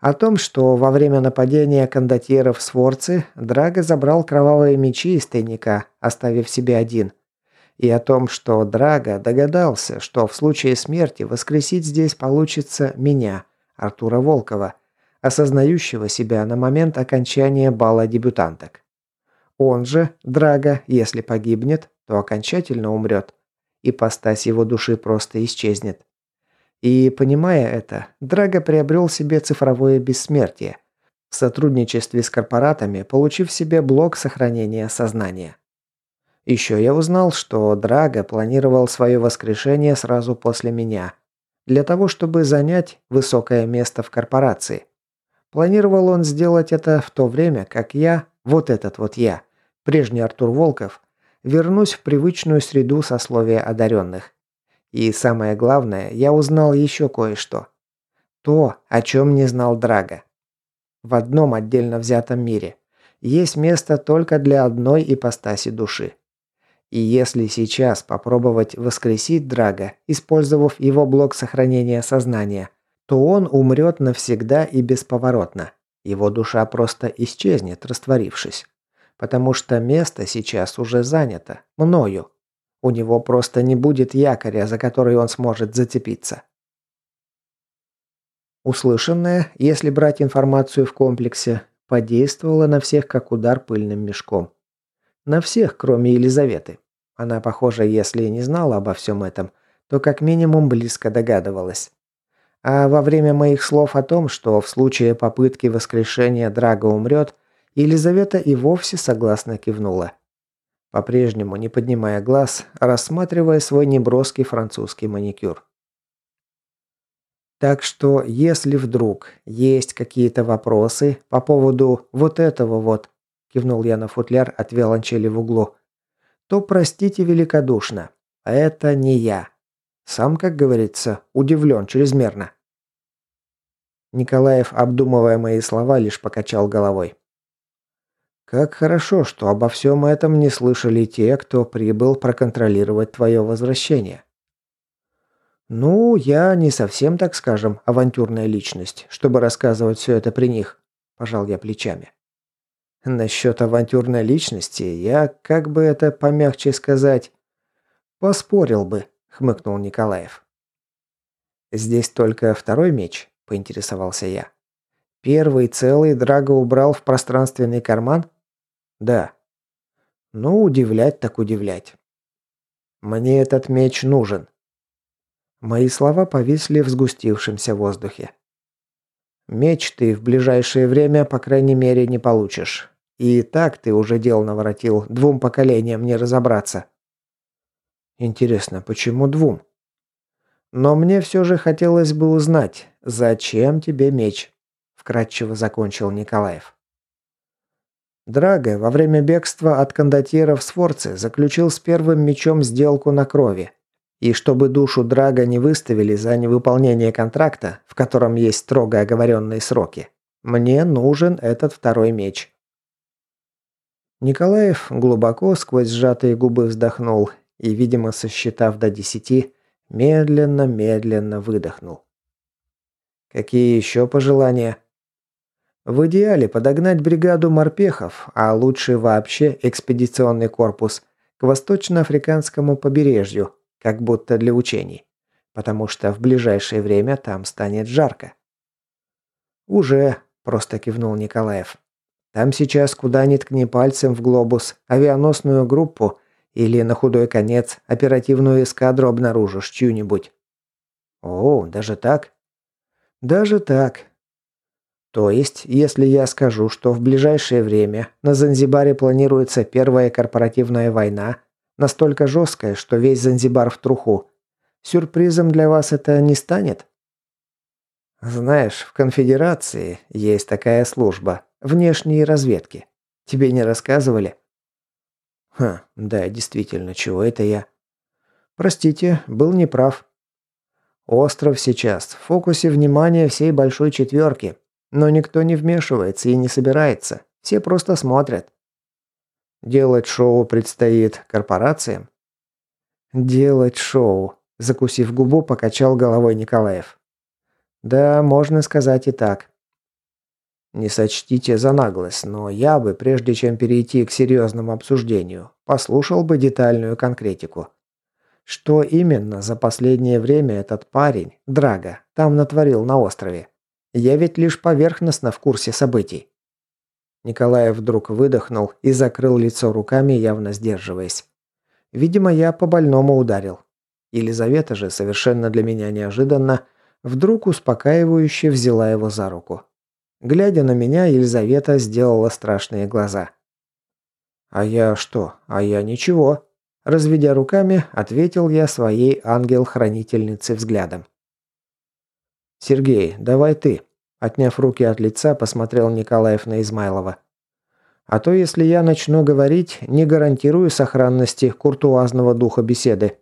S1: О том, что во время нападения кондотьеров с Форцы Драго забрал кровавые мечи из тайника, оставив себе один. И о том, что Драго догадался, что в случае смерти воскресить здесь получится меня, Артура Волкова, осознающего себя на момент окончания бала дебютанток. Он же, Драго, если погибнет, то окончательно умрет. и Ипостась его души просто исчезнет. И, понимая это, Драго приобрел себе цифровое бессмертие, в сотрудничестве с корпоратами получив себе блок сохранения сознания. Еще я узнал, что Драго планировал свое воскрешение сразу после меня, для того, чтобы занять высокое место в корпорации. Планировал он сделать это в то время, как я, вот этот вот я, прежний Артур Волков, вернусь в привычную среду сословия одаренных. И самое главное, я узнал еще кое-что. То, о чем не знал Драга. В одном отдельно взятом мире есть место только для одной ипостаси души. И если сейчас попробовать воскресить Драга, использовав его блок сохранения сознания, то он умрет навсегда и бесповоротно. Его душа просто исчезнет, растворившись потому что место сейчас уже занято. Мною. У него просто не будет якоря, за который он сможет зацепиться. Услышанное, если брать информацию в комплексе, подействовало на всех как удар пыльным мешком. На всех, кроме Елизаветы. Она, похоже, если и не знала обо всем этом, то как минимум близко догадывалась. А во время моих слов о том, что в случае попытки воскрешения Драго умрет – Елизавета и вовсе согласно кивнула. По-прежнему, не поднимая глаз, рассматривая свой неброский французский маникюр. Так что, если вдруг есть какие-то вопросы по поводу вот этого вот, кивнул я на футляр от виолончели в углу, то простите великодушно, это не я. Сам, как говорится, удивлен чрезмерно. Николаев, обдумывая мои слова, лишь покачал головой. Как хорошо, что обо всем этом не слышали те, кто прибыл проконтролировать твое возвращение. Ну, я не совсем, так скажем, авантюрная личность, чтобы рассказывать все это при них, пожал я плечами. Насчет авантюрной личности я, как бы это помягче сказать, поспорил бы, хмыкнул Николаев. Здесь только второй меч, поинтересовался я. Первый целый Драго убрал в пространственный карман? Да. Ну, удивлять так удивлять. Мне этот меч нужен. Мои слова повисли в сгустившемся воздухе. Меч ты в ближайшее время, по крайней мере, не получишь. И так ты уже дел наворотил, двум поколениям не разобраться. Интересно, почему двум? Но мне все же хотелось бы узнать, зачем тебе меч? Вкратчиво закончил Николаев. Драго во время бегства от кондотьера в Сфорце заключил с первым мечом сделку на крови. И чтобы душу Драга не выставили за невыполнение контракта, в котором есть строго оговоренные сроки, мне нужен этот второй меч. Николаев глубоко сквозь сжатые губы вздохнул и, видимо, сосчитав до десяти, медленно-медленно выдохнул. «Какие еще пожелания?» В идеале подогнать бригаду морпехов, а лучше вообще экспедиционный корпус, к восточноафриканскому побережью, как будто для учений. Потому что в ближайшее время там станет жарко. «Уже», – просто кивнул Николаев. «Там сейчас куда ни ткни пальцем в глобус, авианосную группу или, на худой конец, оперативную эскадру обнаружишь чью-нибудь». «О, даже так?» «Даже так. То есть, если я скажу, что в ближайшее время на Занзибаре планируется первая корпоративная война, настолько жесткая, что весь Занзибар в труху, Сюрпризом для вас это не станет? Знаешь, в конфедерации есть такая служба внешней разведки. Тебе не рассказывали? Хм, да, действительно, чего это я? Простите, был неправ. Остров сейчас в фокусе внимания всей большой четверки, но никто не вмешивается и не собирается. Все просто смотрят. Делать шоу предстоит корпорациям? Делать шоу, закусив губу, покачал головой Николаев. Да, можно сказать и так. Не сочтите за наглость, но я бы, прежде чем перейти к серьезному обсуждению, послушал бы детальную конкретику. Что именно за последнее время этот парень, Драга, там натворил на острове? Я ведь лишь поверхностно в курсе событий. Николаев вдруг выдохнул и закрыл лицо руками, явно сдерживаясь. Видимо, я по больному ударил. Елизавета же, совершенно для меня неожиданно, вдруг успокаивающе взяла его за руку. Глядя на меня, Елизавета сделала страшные глаза. «А я что? А я ничего». Разведя руками, ответил я своей ангел-хранительнице взглядом. «Сергей, давай ты», – отняв руки от лица, посмотрел Николаев на Измайлова. «А то, если я начну говорить, не гарантирую сохранности куртуазного духа беседы».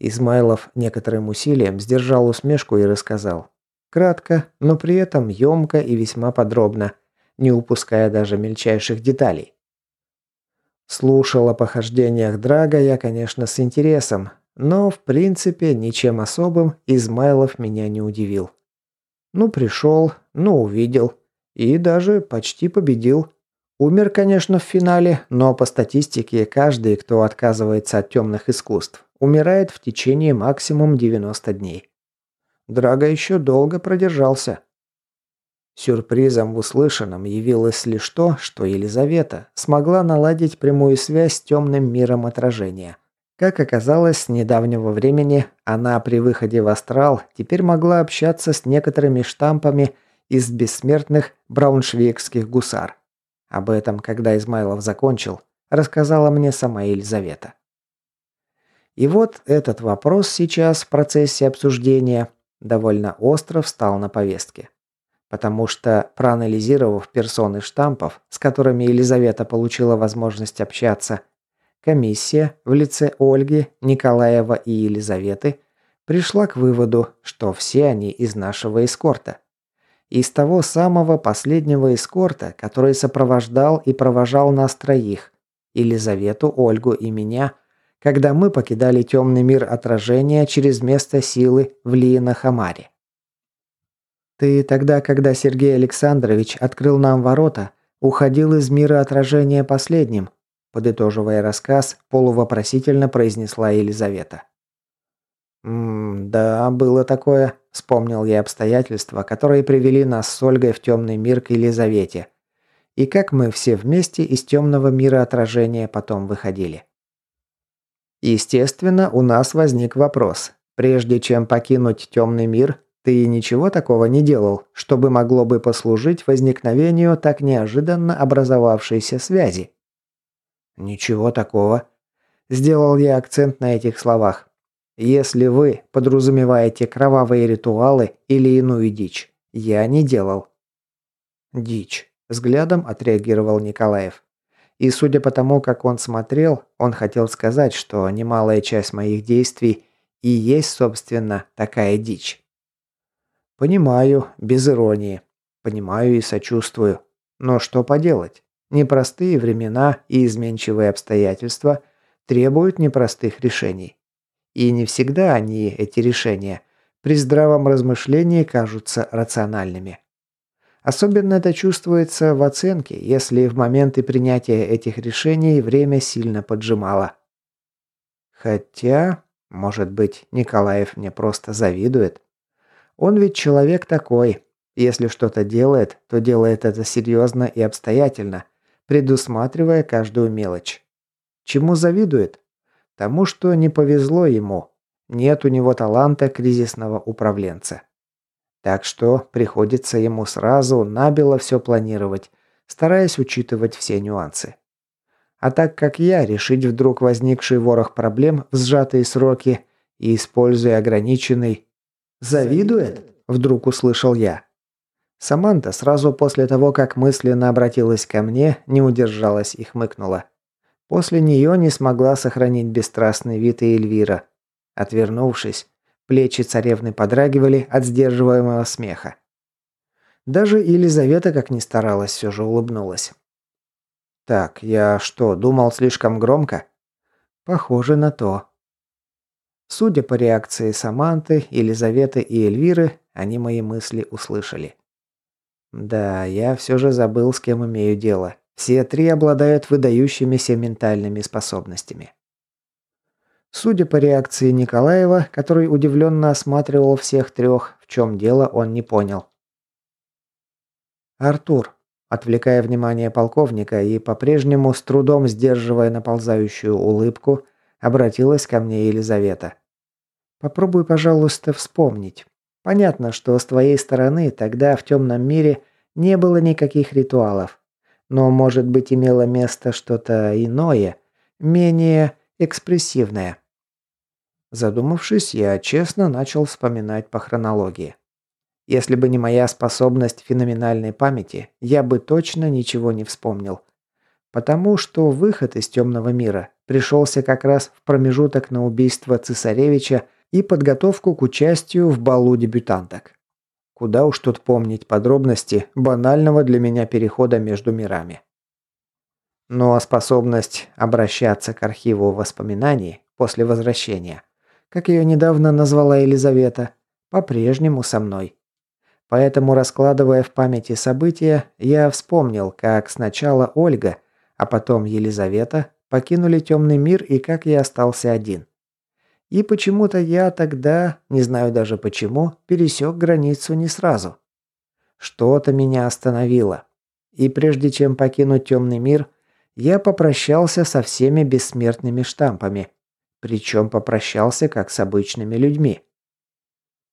S1: Измайлов некоторым усилием сдержал усмешку и рассказал. Кратко, но при этом емко и весьма подробно, не упуская даже мельчайших деталей. Слушал о похождениях Драга я, конечно, с интересом, но, в принципе, ничем особым Измайлов меня не удивил. Ну, пришел, ну, увидел. И даже почти победил. Умер, конечно, в финале, но по статистике каждый, кто отказывается от темных искусств, умирает в течение максимум 90 дней. Драго еще долго продержался. Сюрпризом в услышанном явилось лишь то, что Елизавета смогла наладить прямую связь с темным миром отражения. Как оказалось, с недавнего времени она при выходе в астрал теперь могла общаться с некоторыми штампами из бессмертных брауншвейгских гусар. Об этом, когда Измайлов закончил, рассказала мне сама Елизавета. И вот этот вопрос сейчас в процессе обсуждения довольно остро встал на повестке. Потому что, проанализировав персоны штампов, с которыми Елизавета получила возможность общаться, комиссия в лице Ольги, Николаева и Елизаветы пришла к выводу, что все они из нашего эскорта. Из того самого последнего эскорта, который сопровождал и провожал нас троих, Елизавету, Ольгу и меня – когда мы покидали темный мир отражения через место силы в Лиена-Хамаре. Ты тогда, когда Сергей Александрович открыл нам ворота, уходил из мира отражения последним, подытоживая рассказ, полувопросительно произнесла Елизавета. «Ммм, да, было такое», – вспомнил я обстоятельства, которые привели нас с Ольгой в темный мир к Елизавете. И как мы все вместе из темного мира отражения потом выходили. Естественно, у нас возник вопрос. Прежде чем покинуть темный мир, ты ничего такого не делал, чтобы могло бы послужить возникновению так неожиданно образовавшейся связи? Ничего такого. Сделал я акцент на этих словах. Если вы подразумеваете кровавые ритуалы или иную дичь, я не делал. Дичь. Взглядом отреагировал Николаев. И судя по тому, как он смотрел, он хотел сказать, что немалая часть моих действий и есть, собственно, такая дичь. Понимаю, без иронии. Понимаю и сочувствую. Но что поделать? Непростые времена и изменчивые обстоятельства требуют непростых решений. И не всегда они, эти решения, при здравом размышлении кажутся рациональными. Особенно это чувствуется в оценке, если в моменты принятия этих решений время сильно поджимало. Хотя, может быть, Николаев мне просто завидует. Он ведь человек такой. Если что-то делает, то делает это серьезно и обстоятельно, предусматривая каждую мелочь. Чему завидует? Тому, что не повезло ему. Нет у него таланта кризисного управленца. Так что приходится ему сразу набело все планировать, стараясь учитывать все нюансы. А так как я решить вдруг возникший ворох проблем в сжатые сроки и используя ограниченный... «Завидует?» – вдруг услышал я. Саманта сразу после того, как мысленно обратилась ко мне, не удержалась и хмыкнула. После нее не смогла сохранить бесстрастный вид и Эльвира. Отвернувшись, плечи царевны подрагивали от сдерживаемого смеха. Даже Елизавета, как ни старалась, все же улыбнулась. «Так, я что, думал слишком громко?» «Похоже на то». Судя по реакции Саманты, Елизаветы и Эльвиры, они мои мысли услышали. Да, я все же забыл, с кем имею дело. Все три обладают выдающимися ментальными способностями. Судя по реакции Николаева, который удивленно осматривал всех трех, в чем дело он не понял. «Артур», отвлекая внимание полковника и по-прежнему с трудом сдерживая наползающую улыбку, обратилась ко мне Елизавета. «Попробуй, пожалуйста, вспомнить. Понятно, что с твоей стороны тогда в темном мире не было никаких ритуалов. Но, может быть, имело место что-то иное, менее экспрессивное. Задумавшись, я честно начал вспоминать по хронологии. Если бы не моя способность феноменальной памяти, я бы точно ничего не вспомнил. Потому что выход из темного мира пришелся как раз в промежуток на убийство цесаревича и подготовку к участию в балу дебютанток. Куда уж тут помнить подробности банального для меня перехода между мирами. Ну а способность обращаться к архиву воспоминаний после возвращения, как ее недавно назвала Елизавета, по-прежнему со мной. Поэтому, раскладывая в памяти события, я вспомнил, как сначала Ольга, а потом Елизавета покинули темный мир и как я остался один. И почему-то я тогда, не знаю даже почему, пересек границу не сразу. Что-то меня остановило. И прежде чем покинуть темный мир, я попрощался со всеми бессмертными штампами. Причем попрощался как с обычными людьми.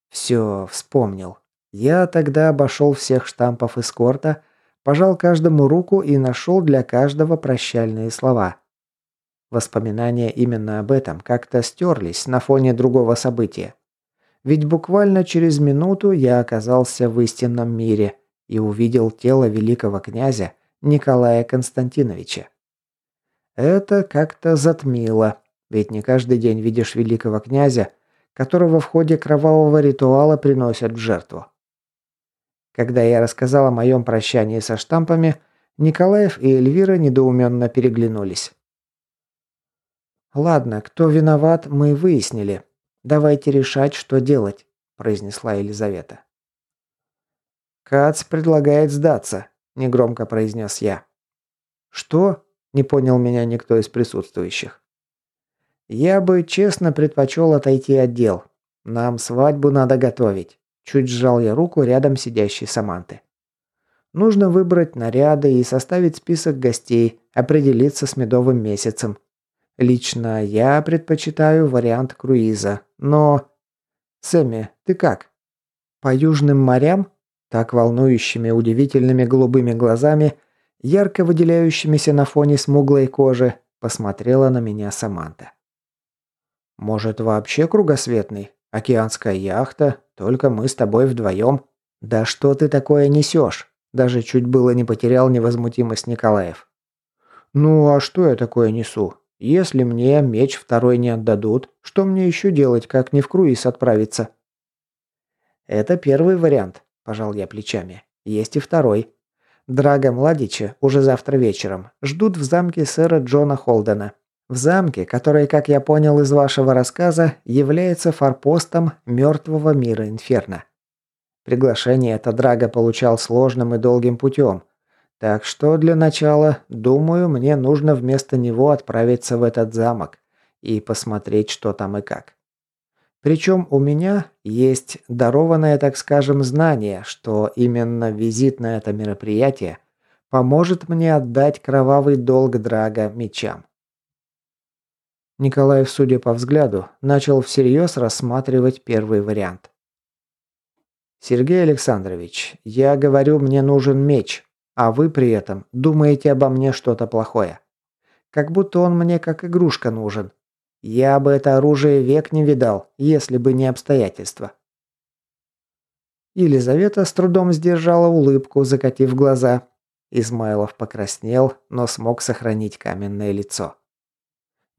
S1: Все, вспомнил. Я тогда обошел всех штампов эскорта, пожал каждому руку и нашел для каждого прощальные слова. Воспоминания именно об этом как-то стерлись на фоне другого события. Ведь буквально через минуту я оказался в истинном мире и увидел тело великого князя Николая Константиновича. Это как-то затмило, ведь не каждый день видишь великого князя, которого в ходе кровавого ритуала приносят в жертву. Когда я рассказал о моем прощании со штампами, Николаев и Эльвира недоуменно переглянулись. «Ладно, кто виноват, мы выяснили. Давайте решать, что делать», – произнесла Елизавета. «Кац предлагает сдаться», – негромко произнес я. «Что?» – не понял меня никто из присутствующих. «Я бы честно предпочел отойти от дел. Нам свадьбу надо готовить», – чуть сжал я руку рядом сидящей Саманты. «Нужно выбрать наряды и составить список гостей, определиться с медовым месяцем. Лично я предпочитаю вариант круиза, но... Сэмми, ты как? По южным морям, так волнующими удивительными голубыми глазами, ярко выделяющимися на фоне смуглой кожи, посмотрела на меня Саманта. Может, вообще кругосветный? Океанская яхта, только мы с тобой вдвоем. Да что ты такое несешь? Даже чуть было не потерял невозмутимость Николаев. Ну а что я такое несу? Если мне меч второй не отдадут, что мне еще делать, как не в круиз отправиться? Это первый вариант, пожал я плечами. Есть и второй. Драга Младича уже завтра вечером ждут в замке сэра Джона Холдена. В замке, который, как я понял из вашего рассказа, является форпостом мертвого мира Инферно. Приглашение это Драга получал сложным и долгим путем, так что для начала, думаю, мне нужно вместо него отправиться в этот замок и посмотреть, что там и как. Причем у меня есть дарованное, так скажем, знание, что именно визит на это мероприятие поможет мне отдать кровавый долг Драга мечам. Николаев, судя по взгляду, начал всерьез рассматривать первый вариант. «Сергей Александрович, я говорю, мне нужен меч», а вы при этом думаете обо мне что-то плохое. Как будто он мне как игрушка нужен. Я бы это оружие век не видал, если бы не обстоятельства. Елизавета с трудом сдержала улыбку, закатив глаза. Измайлов покраснел, но смог сохранить каменное лицо.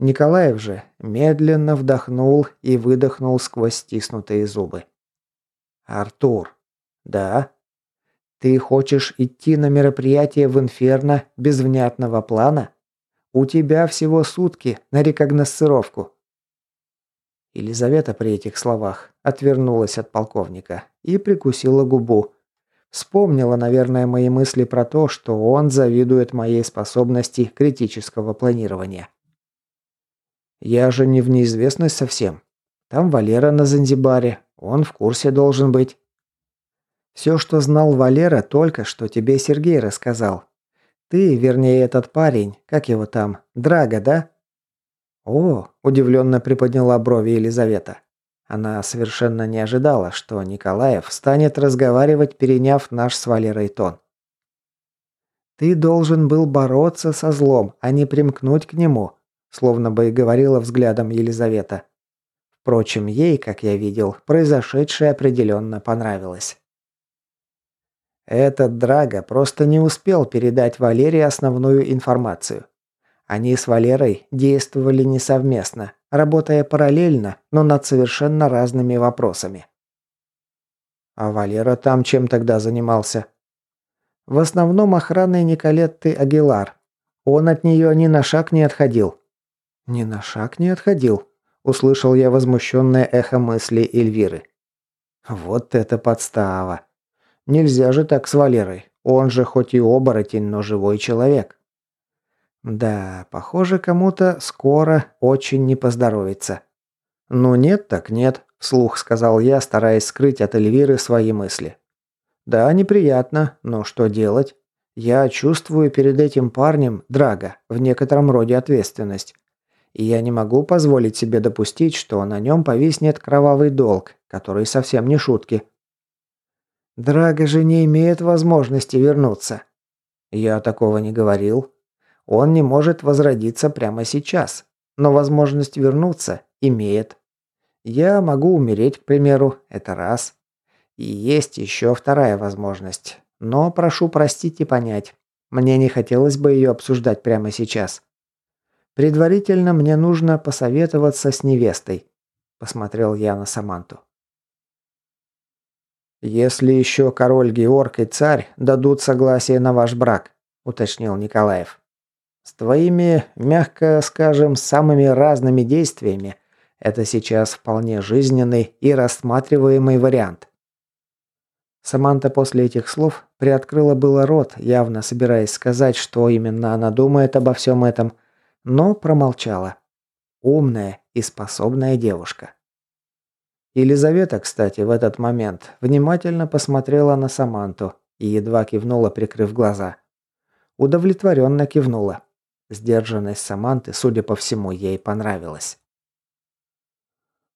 S1: Николаев же медленно вдохнул и выдохнул сквозь стиснутые зубы. «Артур». «Да». «Ты хочешь идти на мероприятие в Инферно без внятного плана? У тебя всего сутки на рекогносцировку». Елизавета при этих словах отвернулась от полковника и прикусила губу. Вспомнила, наверное, мои мысли про то, что он завидует моей способности критического планирования. Я же не в неизвестность совсем. Там Валера на Занзибаре, он в курсе должен быть. Все, что знал Валера, только что тебе Сергей рассказал. Ты, вернее, этот парень, как его там, Драга, да? О, удивленно приподняла брови Елизавета. Она совершенно не ожидала, что Николаев станет разговаривать, переняв наш с Валерой тон. «Ты должен был бороться со злом, а не примкнуть к нему», словно бы и говорила взглядом Елизавета. Впрочем, ей, как я видел, произошедшее определенно понравилось. Этот Драго просто не успел передать Валерии основную информацию. Они с Валерой действовали не совместно, работая параллельно, но над совершенно разными вопросами. А Валера там чем тогда занимался? В основном охраной Николетты Агилар. Он от нее ни на шаг не отходил. Ни на шаг не отходил, услышал я возмущенное эхо мысли Эльвиры. Вот это подстава. Нельзя же так с Валерой. Он же хоть и оборотень, но живой человек. Да, похоже, кому-то скоро очень не поздоровится. Ну нет, так нет, вслух сказал я, стараясь скрыть от Эльвиры свои мысли. Да, неприятно, но что делать? Я чувствую перед этим парнем, Драга, в некотором роде ответственность. И я не могу позволить себе допустить, что на нем повиснет кровавый долг, который совсем не шутки. Драга же не имеет возможности вернуться. Я такого не говорил. Он не может возродиться прямо сейчас, но возможность вернуться имеет. Я могу умереть, к примеру, это раз. И есть еще вторая возможность. Но прошу простить и понять. Мне не хотелось бы ее обсуждать прямо сейчас. Предварительно мне нужно посоветоваться с невестой. Посмотрел я на Саманту. «Если еще король Георг и царь дадут согласие на ваш брак», – уточнил Николаев. С твоими, мягко скажем, самыми разными действиями это сейчас вполне жизненный и рассматриваемый вариант. Саманта после этих слов приоткрыла было рот, явно собираясь сказать, что именно она думает обо всем этом, но промолчала. Умная и способная девушка. Елизавета, кстати, в этот момент внимательно посмотрела на Саманту и едва кивнула, прикрыв глаза. Удовлетворенно кивнула. Сдержанность Саманты, судя по всему, ей понравилась.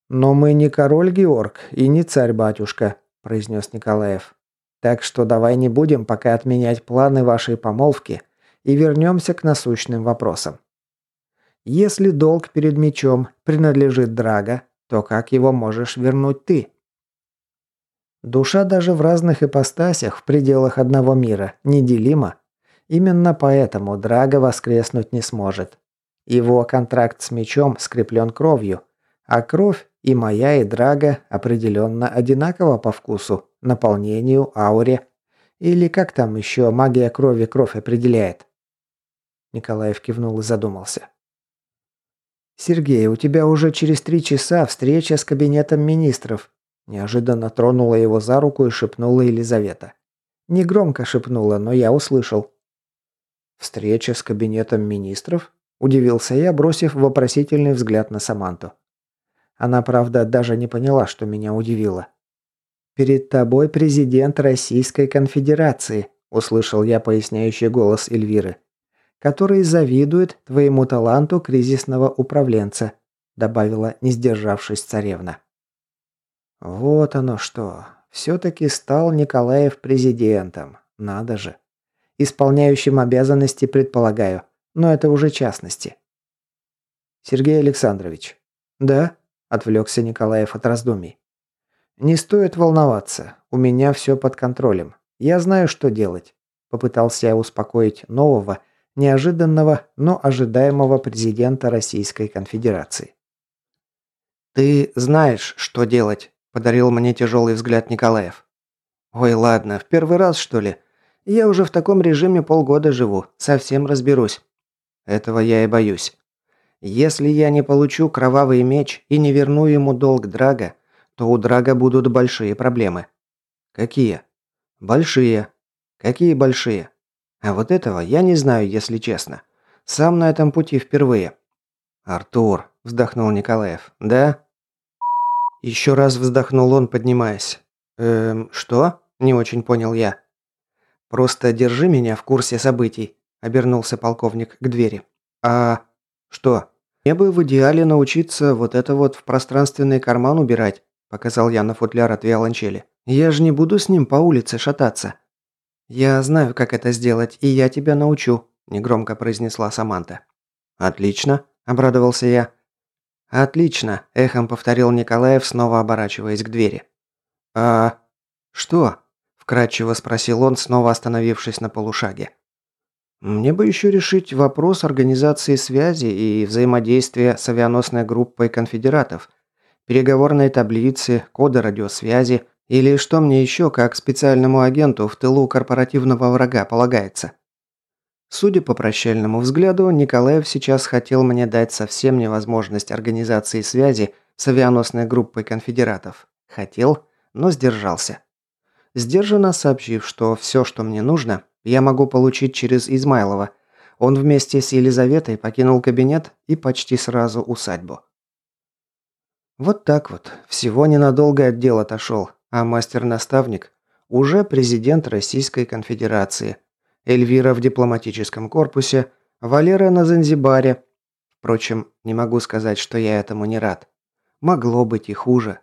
S1: «Но мы не король Георг и не царь-батюшка», – произнес Николаев. «Так что давай не будем пока отменять планы вашей помолвки и вернемся к насущным вопросам. Если долг перед мечом принадлежит Драга, то как его можешь вернуть ты?» Душа даже в разных ипостасях в пределах одного мира неделима Именно поэтому Драго воскреснуть не сможет. Его контракт с мечом скреплен кровью, а кровь и моя, и Драго определенно одинакова по вкусу, наполнению, ауре. Или как там еще магия крови кровь определяет? Николаев кивнул и задумался. «Сергей, у тебя уже через три часа встреча с кабинетом министров», неожиданно тронула его за руку и шепнула Елизавета. Негромко шепнула, но я услышал. «Встреча с кабинетом министров?» – удивился я, бросив вопросительный взгляд на Саманту. Она, правда, даже не поняла, что меня удивило. «Перед тобой президент Российской Конфедерации», – услышал я поясняющий голос Эльвиры, «который завидует твоему таланту кризисного управленца», – добавила, не сдержавшись царевна. «Вот оно что. Все-таки стал Николаев президентом. Надо же». Исполняющим обязанности предполагаю, но это уже частности. Сергей Александрович. Да? Отвлекся Николаев от раздумий. Не стоит волноваться. У меня все под контролем. Я знаю, что делать. Попытался я успокоить нового, неожиданного, но ожидаемого президента Российской Конфедерации. «Ты знаешь, что делать», – подарил мне тяжелый взгляд Николаев. «Ой, ладно, в первый раз, что ли? Я уже в таком режиме полгода живу, совсем разберусь». «Этого я и боюсь. Если я не получу кровавый меч и не верну ему долг Драга, то у Драга будут большие проблемы». «Какие?» «Большие. Какие большие?» А вот этого я не знаю, если честно. Сам на этом пути впервые. Артур, вздохнул Николаев. Да? Еще раз вздохнул он, поднимаясь. Эм, что? Не очень понял я. Просто держи меня в курсе событий, обернулся полковник к двери. А что? Мне бы в идеале научиться вот это вот в пространственный карман убирать, показал я на футляр от виолончели. Я же не буду с ним по улице шататься. «Я знаю, как это сделать, и я тебя научу», – негромко произнесла Саманта. «Отлично», – обрадовался я. «Отлично», – эхом повторил Николаев, снова оборачиваясь к двери. «А... что?» – вкратчиво спросил он, снова остановившись на полушаге. «Мне бы еще решить вопрос организации связи и взаимодействия с авианосной группой конфедератов, переговорной таблицы, коды радиосвязи, или что мне еще, как специальному агенту в тылу корпоративного врага, полагается? Судя по прощальному взгляду, Николаев сейчас хотел мне дать совсем невозможность организации связи с авианосной группой конфедератов. Хотел, но сдержался. Сдержанно сообщив, что все, что мне нужно, я могу получить через Измайлова. Он вместе с Елизаветой покинул кабинет и почти сразу усадьбу. Вот так вот. Всего ненадолго от дел отошел, а мастер-наставник уже президент Российской Конфедерации. Эльвира в дипломатическом корпусе, Валера на Занзибаре. Впрочем, не могу сказать, что я этому не рад. Могло быть и хуже.